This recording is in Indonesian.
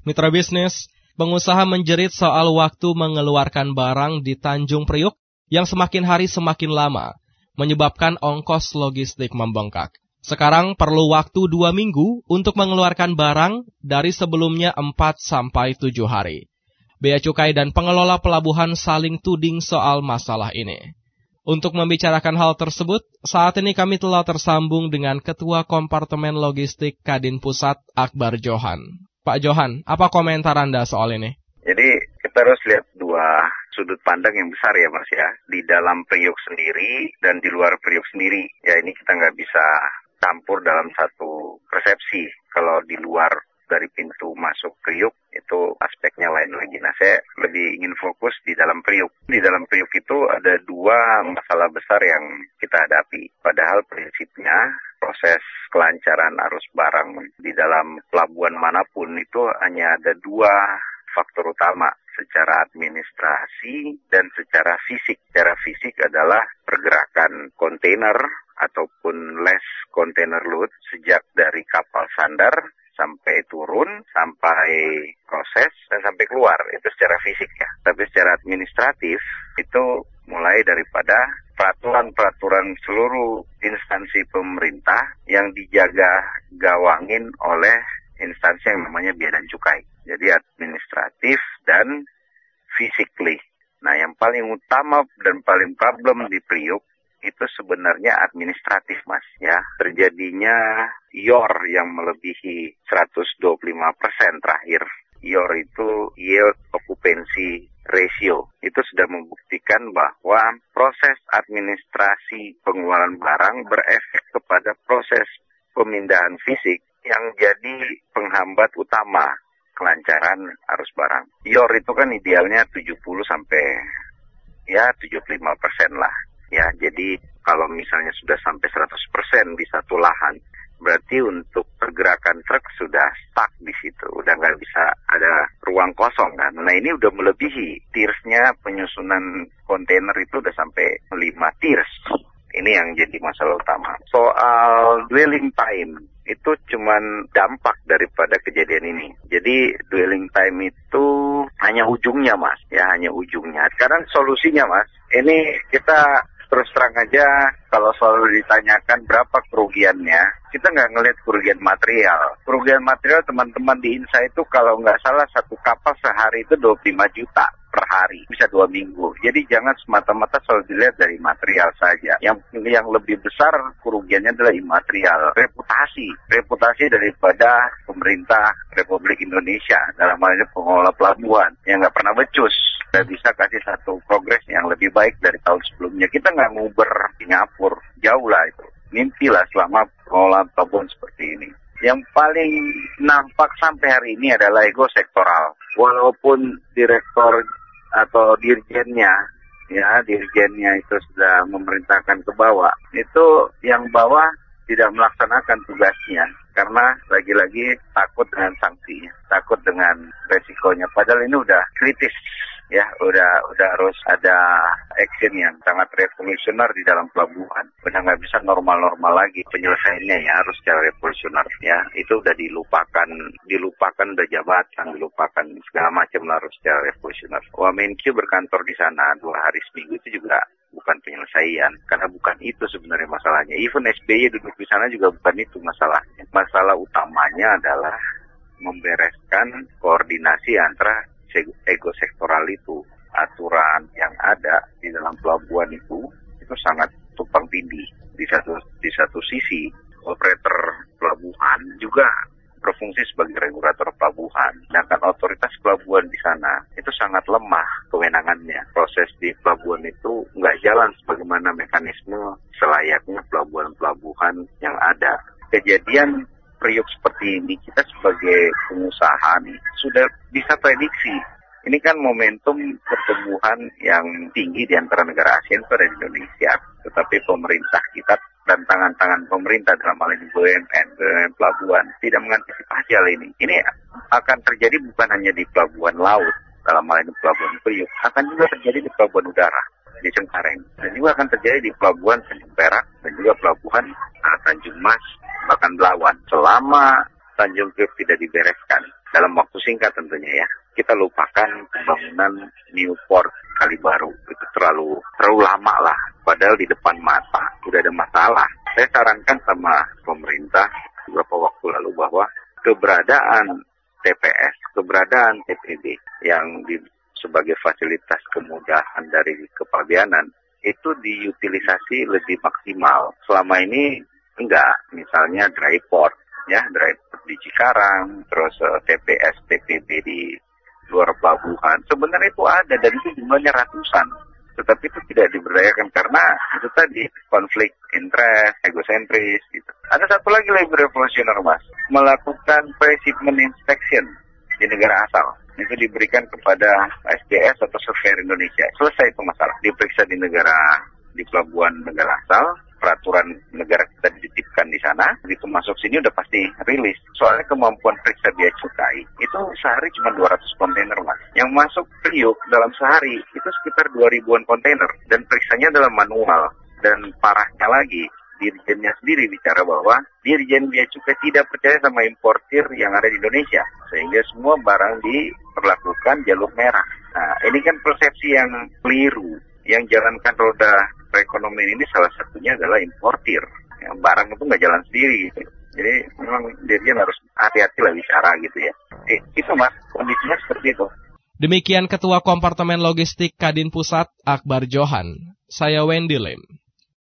Mitra bisnis, pengusaha menjerit soal waktu mengeluarkan barang di Tanjung Priuk yang semakin hari semakin lama, menyebabkan ongkos logistik membengkak. Sekarang perlu waktu dua minggu untuk mengeluarkan barang dari sebelumnya 4 sampai 7 hari. Bea Cukai dan pengelola pelabuhan saling tuding soal masalah ini. Untuk membicarakan hal tersebut, saat ini kami telah tersambung dengan Ketua Kompartemen Logistik Kadin Pusat Akbar Johan. Pak Johan, apa komentar Anda soal ini? Jadi kita harus lihat dua sudut pandang yang besar ya Mas ya. Di dalam Priok sendiri dan di luar Priok sendiri. Ya ini kita nggak bisa campur dalam satu persepsi. Kalau di luar dari pintu masuk Priuk itu aspeknya lain lagi. Nah saya lebih ingin fokus di dalam Priuk. Di dalam Priuk itu ada dua masalah besar yang kita hadapi. Padahal prinsipnya proses kelancaran arus barang di dalam pelabuhan mana pun itu hanya ada dua faktor utama secara administrasi dan secara fisik. Secara fisik adalah pergerakan kontainer ataupun less container load sejak dari kapal sandar sampai turun, sampai proses, dan sampai keluar. Itu secara fisik ya. Tapi secara administratif itu mulai daripada peraturan-peraturan seluruh instansi pemerintah yang dijaga gawangin oleh instansi yang namanya biaya dan cukai. Jadi administratif dan physically. Nah yang paling utama dan paling problem di Priuk itu sebenarnya administratif mas ya. Terjadinya YOR yang melebihi 125% terakhir. YOR itu yield occupancy ratio itu sudah membuktikan bahwa proses administrasi pengeluaran barang berefek kepada proses pemindahan fisik yang jadi penghambat utama kelancaran arus barang. YOR itu kan idealnya 70 sampai ya 75 persen lah. Ya, jadi kalau misalnya sudah sampai 100 persen di satu lahan, berarti untuk pergerakan truk sudah stuck di situ, udah nggak bisa ada ruang kosong kan. Nah ini udah melebihi tiersnya penyusunan kontainer itu udah sampai 5 tiers. Ini yang jadi masalah utama. Soal dwelling time itu cuman dampak daripada kejadian ini. Jadi dwelling time itu hanya ujungnya mas, ya hanya ujungnya. Sekarang solusinya mas, ini kita terus terang aja kalau selalu ditanyakan berapa kerugiannya, kita nggak ngelihat kerugian material. Kerugian material teman-teman di INSA itu kalau nggak salah satu kapal sehari itu 25 juta per hari, bisa dua minggu. Jadi jangan semata-mata selalu dilihat dari material saja. Yang yang lebih besar kerugiannya adalah imaterial, reputasi, reputasi daripada pemerintah Republik Indonesia dalam hal ini pengelola pelabuhan yang nggak pernah becus dan bisa kasih satu progres yang lebih baik dari tahun sebelumnya. Kita nggak nguber Singapura, jauh lah itu. Mimpi lah selama pengelolaan pelabuhan seperti ini. Yang paling nampak sampai hari ini adalah ego sektoral. Walaupun direktur atau dirjennya ya dirjennya itu sudah memerintahkan ke bawah itu yang bawah tidak melaksanakan tugasnya karena lagi-lagi takut dengan sanksinya takut dengan resikonya padahal ini udah kritis ya udah udah harus ada action yang sangat revolusioner di dalam pelabuhan. Udah nggak bisa normal-normal lagi penyelesaiannya ya harus secara revolusioner ya. Itu udah dilupakan, dilupakan udah jabatan, dilupakan segala macam harus secara revolusioner. Wamenkyu berkantor di sana dua hari seminggu itu juga bukan penyelesaian karena bukan itu sebenarnya masalahnya. Even SBY duduk di sana juga bukan itu masalahnya. Masalah utamanya adalah membereskan koordinasi antara ego sektoral itu, aturan yang ada di dalam pelabuhan itu itu sangat tumpang tindih. Di satu di satu sisi operator pelabuhan juga berfungsi sebagai regulator pelabuhan. Sedangkan otoritas pelabuhan di sana itu sangat lemah kewenangannya. Proses di pelabuhan itu nggak jalan sebagaimana mekanisme selayaknya pelabuhan-pelabuhan yang ada. Kejadian periuk seperti ini kita sebagai pengusaha nih sudah bisa prediksi. Ini kan momentum pertumbuhan yang tinggi di antara negara ASEAN pada Indonesia. Tetapi pemerintah kita dan tangan-tangan pemerintah dalam hal ini BUMN, BUMN pelabuhan tidak mengantisipasi hal ini. Ini akan terjadi bukan hanya di pelabuhan laut, dalam hal ini pelabuhan Priuk, akan juga terjadi di pelabuhan udara di Cengkareng dan juga akan terjadi di pelabuhan Tanjung Perak dan juga pelabuhan uh, Tanjung Mas bahkan Belawan selama Tanjung Priok tidak dibereskan. Dalam waktu singkat tentunya ya. Kita lupakan pembangunan Newport kali baru. Itu terlalu terlalu lama lah. Padahal di depan mata sudah ada masalah. Saya sarankan sama pemerintah beberapa waktu lalu bahwa keberadaan TPS keberadaan TPB yang di, sebagai fasilitas kemudahan dari kepabianan itu diutilisasi lebih maksimal. Selama ini enggak misalnya dry port ya dry port di Cikarang terus uh, eh, TPS TPB di luar pelabuhan. Sebenarnya itu ada dan itu jumlahnya ratusan. Tetapi itu tidak diberdayakan karena itu tadi konflik interest, egosentris gitu. Ada satu lagi lebih revolusioner mas, melakukan pre-shipment inspection di negara asal. Itu diberikan kepada SDS atau Surveyor Indonesia. Selesai itu masalah. Diperiksa di negara di pelabuhan negara asal, peraturan negara kita dititipkan di sana, begitu masuk sini udah pasti rilis. Soalnya kemampuan periksa biaya cukai itu sehari cuma 200 kontainer mas. Yang masuk Priuk dalam sehari itu sekitar 2000-an kontainer dan periksanya dalam manual. Dan parahnya lagi, dirjennya sendiri bicara bahwa dirjen biaya cukai tidak percaya sama importir yang ada di Indonesia. Sehingga semua barang diperlakukan jalur merah. Nah, ini kan persepsi yang keliru. Yang jalankan roda perekonomian ini salah satunya adalah importir. Yang barang itu nggak jalan sendiri gitu. Jadi memang dirinya harus hati-hati lah bicara gitu ya. Eh, itu mas, kondisinya seperti itu. Demikian Ketua Kompartemen Logistik Kadin Pusat Akbar Johan. Saya Wendy Lim.